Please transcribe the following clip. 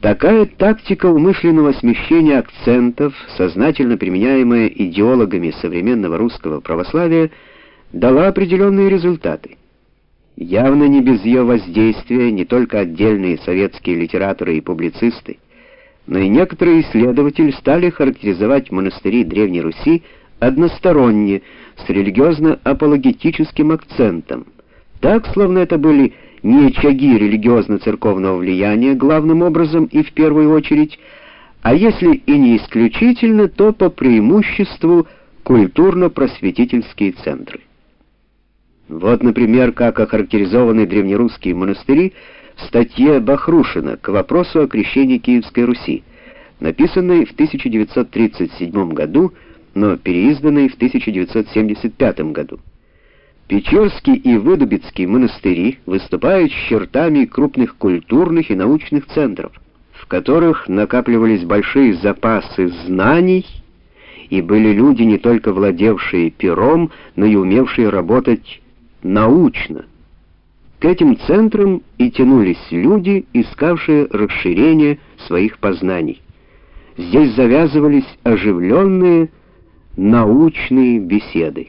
Такая тактика умышленного смещения акцентов, сознательно применяемая идеологами современного русского православия, дала определенные результаты. Явно не без ее воздействия не только отдельные советские литераторы и публицисты, но и некоторые исследователи стали характеризовать монастыри Древней Руси односторонне, с религиозно-апологетическим акцентом, так, словно это были не очаги религиозно-церковного влияния главным образом и в первую очередь, а если и не исключительно, то по преимуществу культурно-просветительские центры. Вот, например, как охарактеризованы древнерусские монастыри в статье Бахрушина к вопросу о крещении Киевской Руси, написанной в 1937 году, но переизданной в 1975 году. Печорский и Выдубицкий монастыри выступают чертами крупных культурных и научных центров, в которых накапливались большие запасы знаний, и были люди, не только владевшие пером, но и умевшие работать научно. К этим центрам и тянулись люди, искавшие расширение своих познаний. Здесь завязывались оживленные научные беседы.